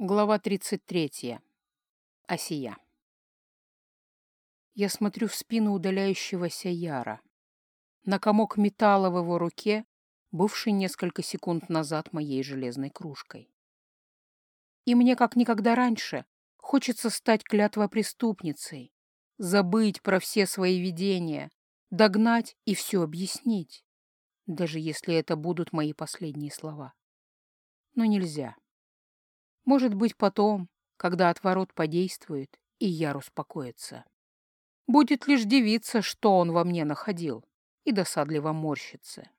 Глава 33. Осия. Я смотрю в спину удаляющегося Яра. На комок металла в его руке, бывший несколько секунд назад моей железной кружкой. И мне, как никогда раньше, хочется стать клятвопреступницей, забыть про все свои видения, догнать и все объяснить, даже если это будут мои последние слова. Но нельзя. Может быть, потом, когда отворот подействует, и Яр успокоится. Будет лишь дивиться, что он во мне находил, и досадливо морщится.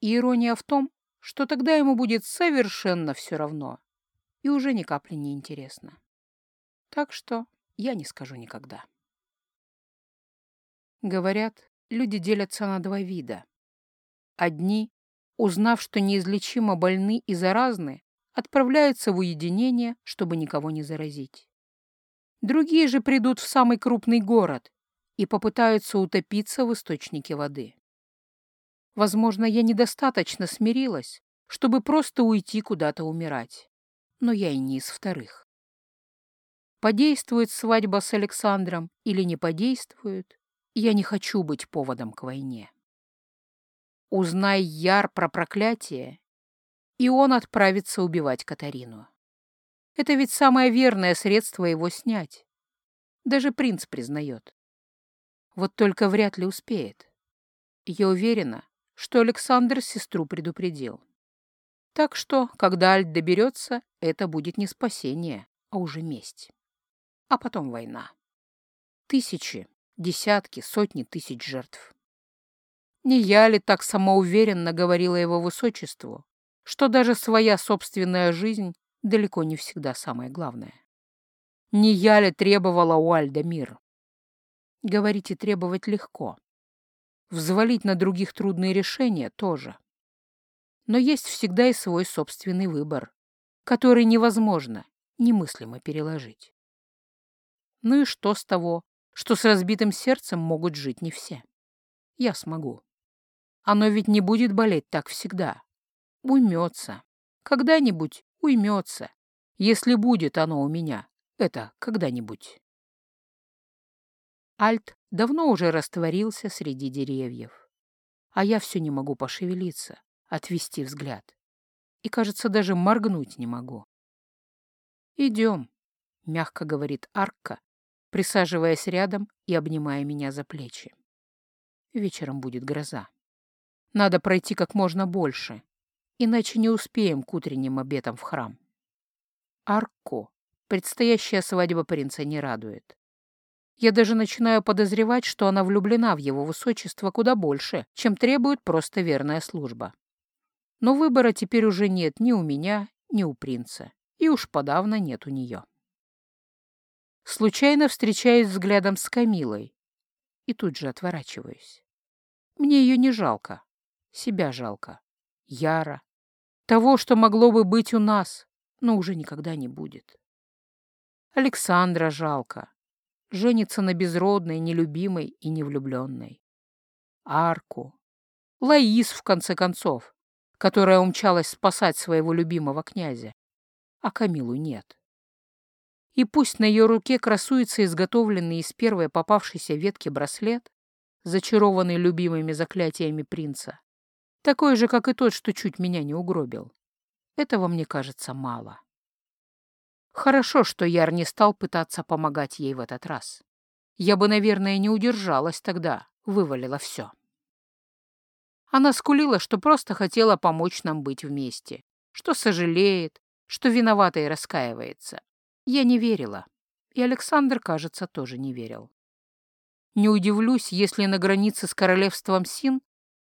И ирония в том, что тогда ему будет совершенно все равно, и уже ни капли не интересно. Так что я не скажу никогда. Говорят, люди делятся на два вида. Одни, узнав, что неизлечимо больны и заразны, отправляются в уединение, чтобы никого не заразить. Другие же придут в самый крупный город и попытаются утопиться в источнике воды. Возможно, я недостаточно смирилась, чтобы просто уйти куда-то умирать, но я и не из вторых. Подействует свадьба с Александром или не подействует, я не хочу быть поводом к войне. Узнай Яр про проклятие, и он отправится убивать Катарину. Это ведь самое верное средство его снять. Даже принц признает. Вот только вряд ли успеет. Я уверена, что Александр сестру предупредил. Так что, когда Альт доберется, это будет не спасение, а уже месть. А потом война. Тысячи, десятки, сотни тысяч жертв. Не я ли так самоуверенно говорила его высочеству, что даже своя собственная жизнь далеко не всегда самое главное. Не я ли требовала у Альда мир? Говорить и требовать легко. Взвалить на других трудные решения тоже. Но есть всегда и свой собственный выбор, который невозможно, немыслимо переложить. Ну и что с того, что с разбитым сердцем могут жить не все? Я смогу. Оно ведь не будет болеть так всегда. Уймется. Когда-нибудь уймется. Если будет оно у меня. Это когда-нибудь. Альт давно уже растворился среди деревьев. А я все не могу пошевелиться, отвести взгляд. И, кажется, даже моргнуть не могу. «Идем», — мягко говорит Арка, присаживаясь рядом и обнимая меня за плечи. Вечером будет гроза. Надо пройти как можно больше, иначе не успеем к утренним обетам в храм. Арко, предстоящая свадьба принца не радует. Я даже начинаю подозревать, что она влюблена в его высочество куда больше, чем требует просто верная служба. Но выбора теперь уже нет ни у меня, ни у принца, и уж подавно нет у нее. Случайно встречаюсь взглядом с Камилой и тут же отворачиваюсь. Мне ее не жалко, себя жалко. Яра, того, что могло бы быть у нас, но уже никогда не будет. Александра жалко. Женится на безродной, нелюбимой и невлюбленной. Арку. Лаис, в конце концов, которая умчалась спасать своего любимого князя. А Камилу нет. И пусть на ее руке красуется изготовленный из первой попавшейся ветки браслет, зачарованный любимыми заклятиями принца, такой же, как и тот, что чуть меня не угробил. Этого мне кажется мало. Хорошо, что Яр не стал пытаться помогать ей в этот раз. Я бы, наверное, не удержалась тогда, вывалила все. Она скулила, что просто хотела помочь нам быть вместе, что сожалеет, что виновата и раскаивается. Я не верила, и Александр, кажется, тоже не верил. Не удивлюсь, если на границе с королевством Син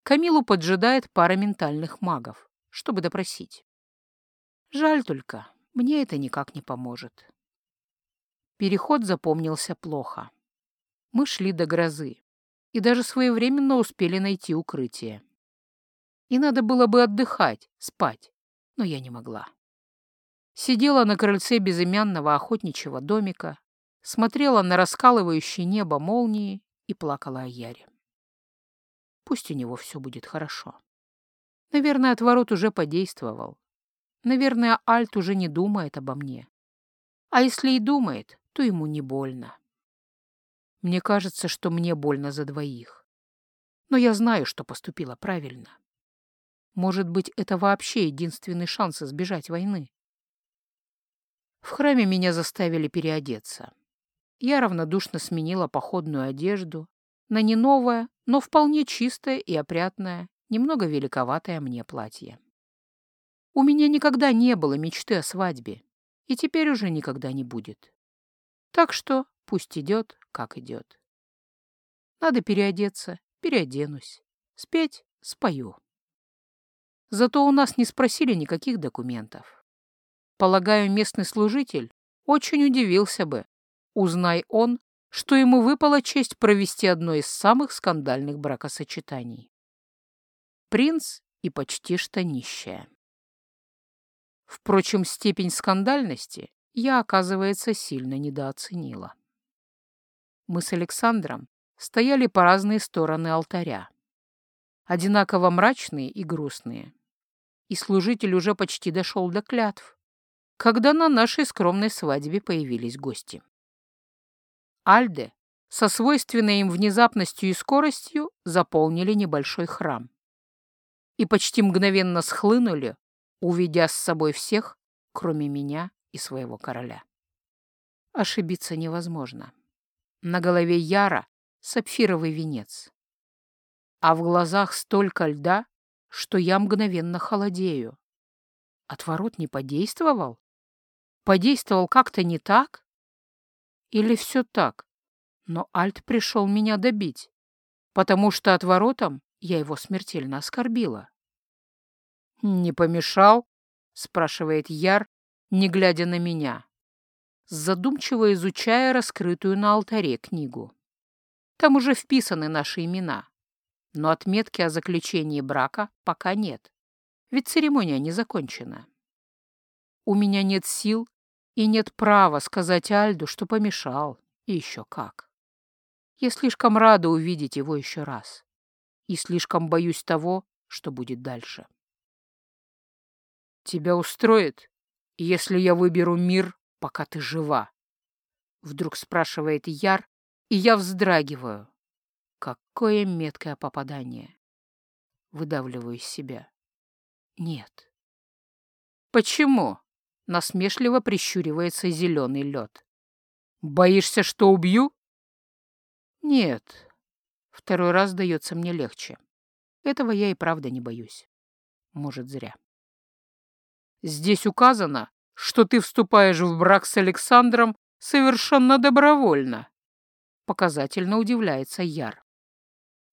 Камилу поджидает пара ментальных магов, чтобы допросить. Жаль только, мне это никак не поможет. Переход запомнился плохо. Мы шли до грозы и даже своевременно успели найти укрытие. И надо было бы отдыхать, спать, но я не могла. Сидела на крыльце безымянного охотничьего домика, смотрела на раскалывающее небо молнии и плакала о Яре. Пусть у него все будет хорошо. Наверное, отворот уже подействовал. Наверное, Альт уже не думает обо мне. А если и думает, то ему не больно. Мне кажется, что мне больно за двоих. Но я знаю, что поступила правильно. Может быть, это вообще единственный шанс избежать войны. В храме меня заставили переодеться. Я равнодушно сменила походную одежду на не новое, но вполне чистое и опрятное, немного великоватое мне платье. У меня никогда не было мечты о свадьбе, и теперь уже никогда не будет. Так что пусть идет, как идет. Надо переодеться, переоденусь. Спеть — спою. Зато у нас не спросили никаких документов. Полагаю, местный служитель очень удивился бы, узнай он, что ему выпала честь провести одно из самых скандальных бракосочетаний. Принц и почти что нищая. Впрочем, степень скандальности я, оказывается, сильно недооценила. Мы с Александром стояли по разные стороны алтаря, одинаково мрачные и грустные, и служитель уже почти дошел до клятв, когда на нашей скромной свадьбе появились гости. Альде со свойственной им внезапностью и скоростью заполнили небольшой храм и почти мгновенно схлынули, уведя с собой всех, кроме меня и своего короля. Ошибиться невозможно. На голове Яра сапфировый венец. А в глазах столько льда, что я мгновенно холодею. Отворот не подействовал? Подействовал как-то не так? Или все так? Но Альт пришел меня добить, потому что отворотом я его смертельно оскорбила. «Не помешал?» — спрашивает Яр, не глядя на меня, задумчиво изучая раскрытую на алтаре книгу. Там уже вписаны наши имена, но отметки о заключении брака пока нет, ведь церемония не закончена. У меня нет сил и нет права сказать Альду, что помешал, и еще как. Я слишком рада увидеть его еще раз и слишком боюсь того, что будет дальше. Тебя устроит, если я выберу мир, пока ты жива? Вдруг спрашивает Яр, и я вздрагиваю. Какое меткое попадание. Выдавливаю из себя. Нет. Почему? Насмешливо прищуривается зеленый лед. Боишься, что убью? Нет. Второй раз дается мне легче. Этого я и правда не боюсь. Может, зря. Здесь указано, что ты вступаешь в брак с Александром совершенно добровольно. Показательно удивляется Яр.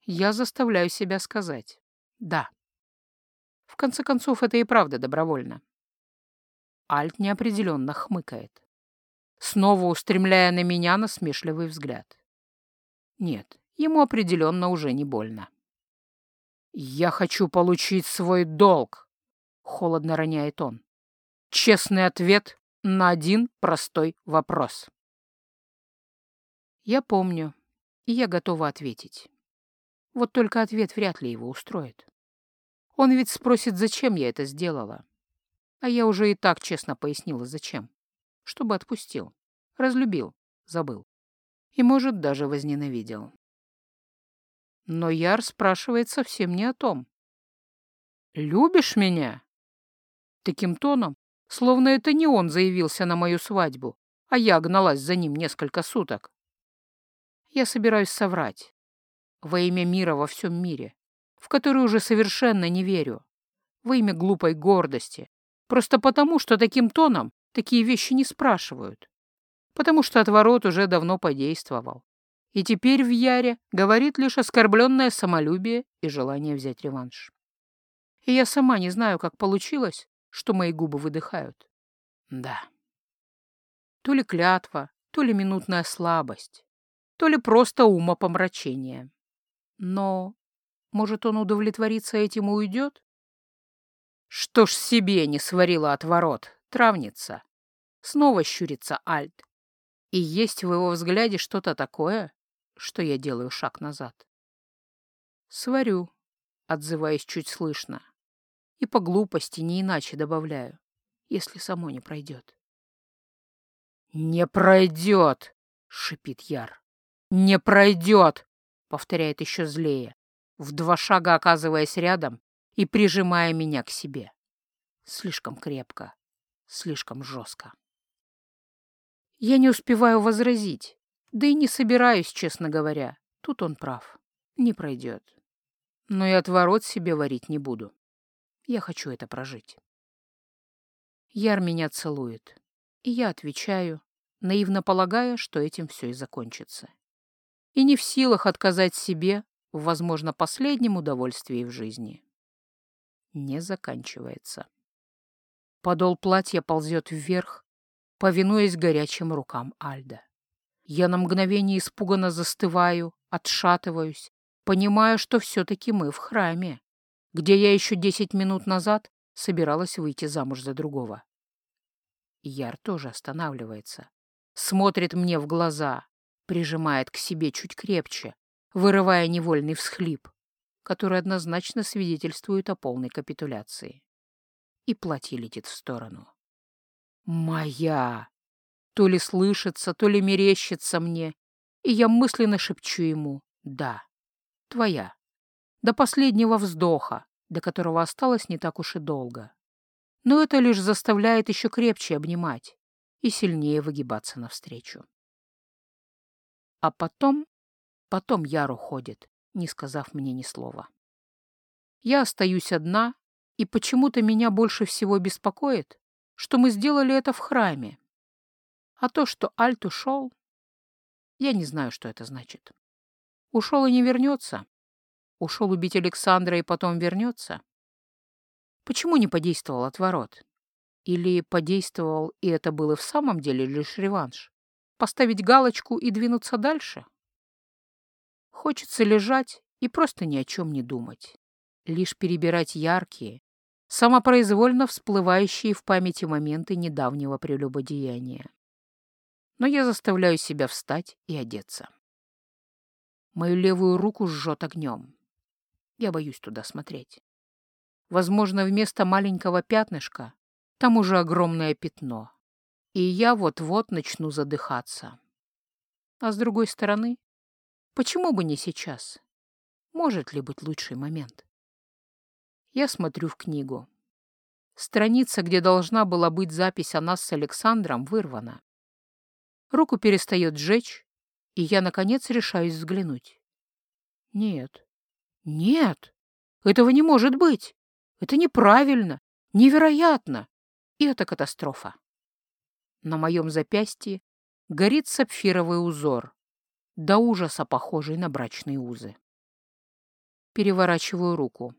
Я заставляю себя сказать «да». В конце концов, это и правда добровольно. Альт неопределенно хмыкает, снова устремляя на меня насмешливый взгляд. Нет, ему определенно уже не больно. «Я хочу получить свой долг», — холодно роняет он. «Честный ответ на один простой вопрос». Я помню, и я готова ответить. Вот только ответ вряд ли его устроит. Он ведь спросит, зачем я это сделала. А я уже и так честно пояснила, зачем. Чтобы отпустил, разлюбил, забыл. И, может, даже возненавидел. Но Яр спрашивает совсем не о том. «Любишь меня?» Таким тоном, словно это не он заявился на мою свадьбу, а я гналась за ним несколько суток. Я собираюсь соврать. Во имя мира во всем мире, в который уже совершенно не верю. Во имя глупой гордости. Просто потому, что таким тоном такие вещи не спрашивают. Потому что отворот уже давно подействовал. И теперь в Яре говорит лишь оскорбленное самолюбие и желание взять реванш. И я сама не знаю, как получилось, что мои губы выдыхают. Да. То ли клятва, то ли минутная слабость, то ли просто умопомрачение. Но, может, он удовлетворится этим и уйдет? Что ж себе не сварила отворот, травница. Снова щурится Альт. И есть в его взгляде что-то такое, что я делаю шаг назад. Сварю, отзываясь чуть слышно и по глупости не иначе добавляю. если само не пройдет. «Не пройдет!» — шипит Яр. «Не пройдет!» — повторяет еще злее, в два шага оказываясь рядом и прижимая меня к себе. Слишком крепко, слишком жестко. Я не успеваю возразить, да и не собираюсь, честно говоря. Тут он прав. Не пройдет. Но и отворот себе варить не буду. Я хочу это прожить. Яр меня целует, и я отвечаю, наивно полагая, что этим все и закончится. И не в силах отказать себе в, возможно, последнем удовольствии в жизни. Не заканчивается. Подол платья ползет вверх, повинуясь горячим рукам Альда. Я на мгновение испуганно застываю, отшатываюсь, понимая, что все-таки мы в храме, где я еще десять минут назад собиралась выйти замуж за другого. Яр тоже останавливается, смотрит мне в глаза, прижимает к себе чуть крепче, вырывая невольный всхлип, который однозначно свидетельствует о полной капитуляции. И платье летит в сторону. «Моя!» То ли слышится, то ли мерещится мне, и я мысленно шепчу ему «Да, твоя». До последнего вздоха, до которого осталось не так уж и долго. Но это лишь заставляет еще крепче обнимать и сильнее выгибаться навстречу. А потом, потом Яр уходит, не сказав мне ни слова. Я остаюсь одна, и почему-то меня больше всего беспокоит, что мы сделали это в храме, а то, что Альт ушел, я не знаю, что это значит. Ушел и не вернется. Ушел убить Александра и потом вернется. Почему не подействовал отворот? Или подействовал, и это был и в самом деле лишь реванш? Поставить галочку и двинуться дальше? Хочется лежать и просто ни о чем не думать. Лишь перебирать яркие, самопроизвольно всплывающие в памяти моменты недавнего прелюбодеяния но я заставляю себя встать и одеться. Мою левую руку жжет огнем. Я боюсь туда смотреть. Возможно, вместо маленького пятнышка там уже огромное пятно, и я вот-вот начну задыхаться. А с другой стороны, почему бы не сейчас? Может ли быть лучший момент? Я смотрю в книгу. Страница, где должна была быть запись о нас с Александром, вырвана. Руку перестает жечь, и я, наконец, решаюсь взглянуть. Нет, нет, этого не может быть. Это неправильно, невероятно, и это катастрофа. На моем запястье горит сапфировый узор, до ужаса похожий на брачные узы. Переворачиваю руку.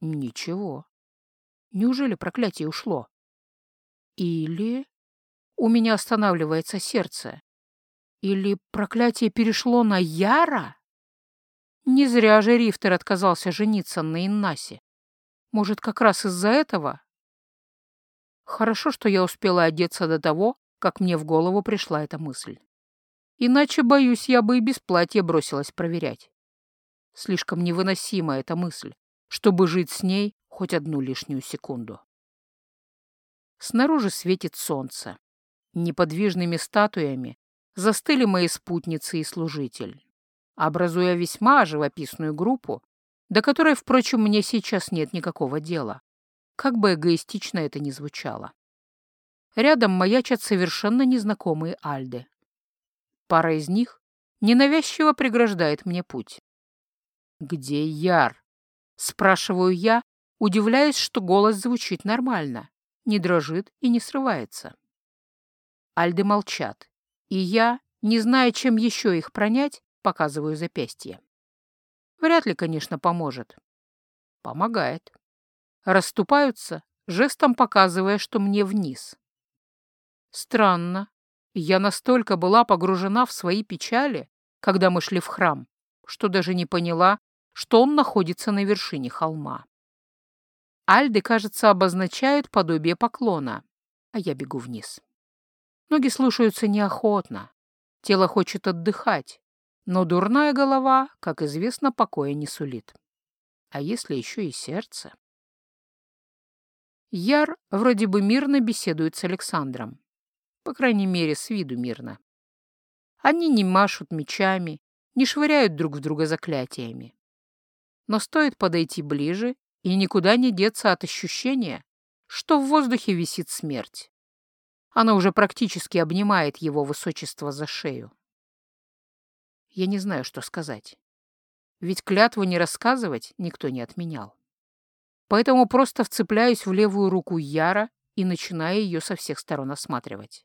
Ничего. Неужели проклятие ушло? Или... У меня останавливается сердце. Или проклятие перешло на Яра? Не зря же Рифтер отказался жениться на Иннасе. Может, как раз из-за этого? Хорошо, что я успела одеться до того, как мне в голову пришла эта мысль. Иначе, боюсь, я бы и без платья бросилась проверять. Слишком невыносима эта мысль, чтобы жить с ней хоть одну лишнюю секунду. Снаружи светит солнце. Неподвижными статуями застыли мои спутницы и служитель, образуя весьма живописную группу, до которой, впрочем, мне сейчас нет никакого дела, как бы эгоистично это ни звучало. Рядом маячат совершенно незнакомые альды. Пара из них ненавязчиво преграждает мне путь. «Где Яр?» — спрашиваю я, удивляясь, что голос звучит нормально, не дрожит и не срывается. Альды молчат, и я, не зная, чем еще их пронять, показываю запястье. Вряд ли, конечно, поможет. Помогает. Расступаются, жестом показывая, что мне вниз. Странно. Я настолько была погружена в свои печали, когда мы шли в храм, что даже не поняла, что он находится на вершине холма. Альды, кажется, обозначают подобие поклона, а я бегу вниз. Ноги слушаются неохотно, тело хочет отдыхать, но дурная голова, как известно, покоя не сулит. А если еще и сердце? Яр вроде бы мирно беседует с Александром. По крайней мере, с виду мирно. Они не машут мечами, не швыряют друг в друга заклятиями. Но стоит подойти ближе, и никуда не деться от ощущения, что в воздухе висит смерть. Она уже практически обнимает его высочество за шею. Я не знаю, что сказать. Ведь клятву не рассказывать никто не отменял. Поэтому просто вцепляюсь в левую руку Яра и начинаю ее со всех сторон осматривать.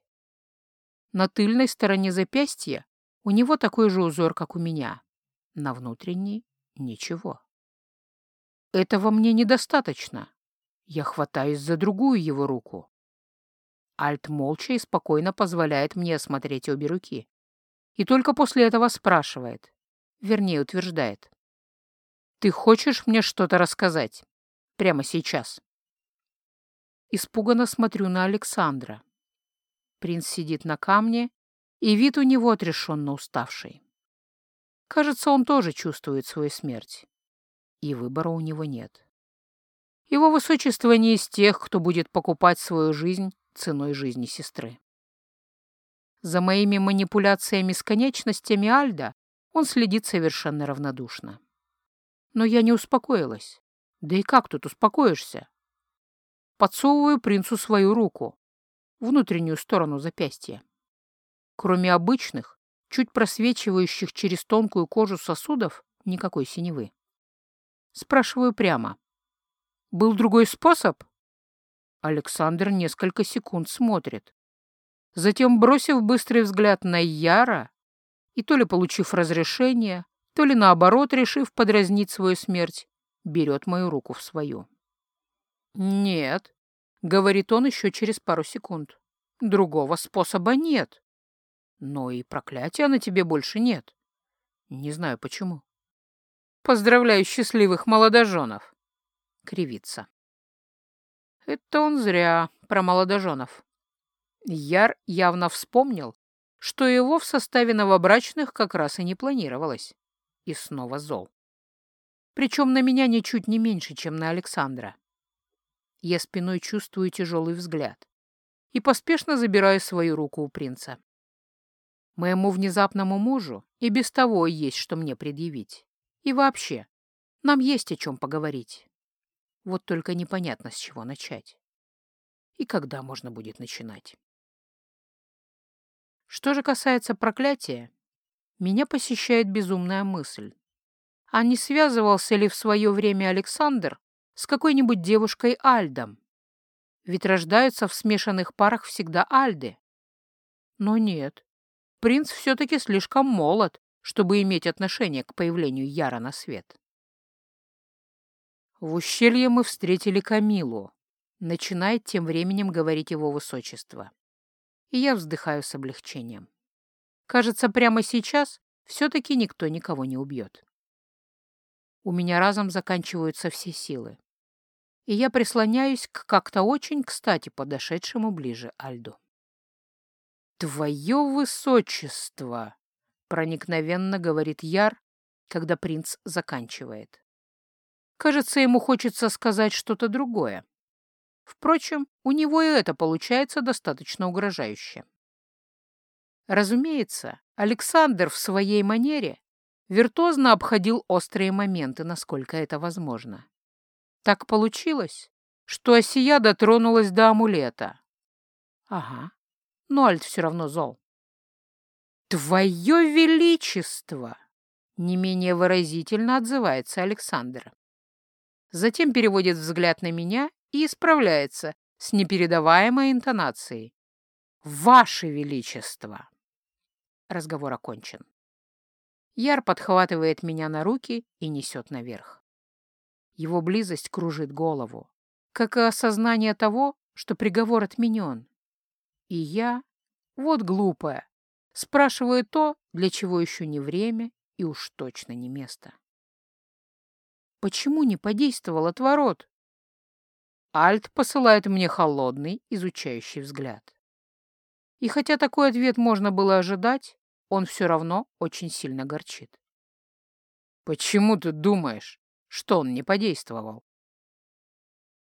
На тыльной стороне запястья у него такой же узор, как у меня. На внутренней — ничего. Этого мне недостаточно. Я хватаюсь за другую его руку. Альт молча и спокойно позволяет мне осмотреть обе руки. И только после этого спрашивает, вернее утверждает. «Ты хочешь мне что-то рассказать? Прямо сейчас?» Испуганно смотрю на Александра. Принц сидит на камне, и вид у него отрешенно уставший. Кажется, он тоже чувствует свою смерть, и выбора у него нет. Его высочество не из тех, кто будет покупать свою жизнь ценой жизни сестры. За моими манипуляциями с конечностями Альда он следит совершенно равнодушно. Но я не успокоилась. Да и как тут успокоишься? Подсовываю принцу свою руку, внутреннюю сторону запястья. Кроме обычных, чуть просвечивающих через тонкую кожу сосудов, никакой синевы. Спрашиваю прямо. Был другой способ? Александр несколько секунд смотрит. Затем, бросив быстрый взгляд на Яра, и то ли получив разрешение, то ли наоборот, решив подразнить свою смерть, берет мою руку в свою. «Нет», — говорит он еще через пару секунд, — «другого способа нет. Но и проклятия на тебе больше нет. Не знаю почему». «Поздравляю счастливых молодоженов!» кривится. Это он зря про молодоженов. Яр явно вспомнил, что его в составе новобрачных как раз и не планировалось. И снова зол. Причем на меня ничуть не меньше, чем на Александра. Я спиной чувствую тяжелый взгляд и поспешно забираю свою руку у принца. Моему внезапному мужу и без того есть, что мне предъявить. И вообще, нам есть о чем поговорить. Вот только непонятно, с чего начать. И когда можно будет начинать. Что же касается проклятия, меня посещает безумная мысль. А не связывался ли в свое время Александр с какой-нибудь девушкой Альдом? Ведь рождаются в смешанных парах всегда Альды. Но нет, принц все-таки слишком молод, чтобы иметь отношение к появлению Яра на свет. В ущелье мы встретили Камилу. Начинает тем временем говорить его высочество. И я вздыхаю с облегчением. Кажется, прямо сейчас все-таки никто никого не убьет. У меня разом заканчиваются все силы. И я прислоняюсь к как-то очень кстати подошедшему ближе Альду. «Твое высочество!» — проникновенно говорит Яр, когда принц заканчивает. Кажется, ему хочется сказать что-то другое. Впрочем, у него и это получается достаточно угрожающе. Разумеется, Александр в своей манере виртуозно обходил острые моменты, насколько это возможно. Так получилось, что Осия дотронулась до амулета. Ага, но Альт все равно зол. «Твое Величество!» — не менее выразительно отзывается Александр затем переводит взгляд на меня и исправляется с непередаваемой интонацией. «Ваше Величество!» Разговор окончен. Яр подхватывает меня на руки и несет наверх. Его близость кружит голову, как и осознание того, что приговор отменен. И я, вот глупая, спрашиваю то, для чего еще не время и уж точно не место. Почему не подействовал отворот? Альт посылает мне холодный, изучающий взгляд. И хотя такой ответ можно было ожидать, он все равно очень сильно горчит. «Почему ты думаешь, что он не подействовал?»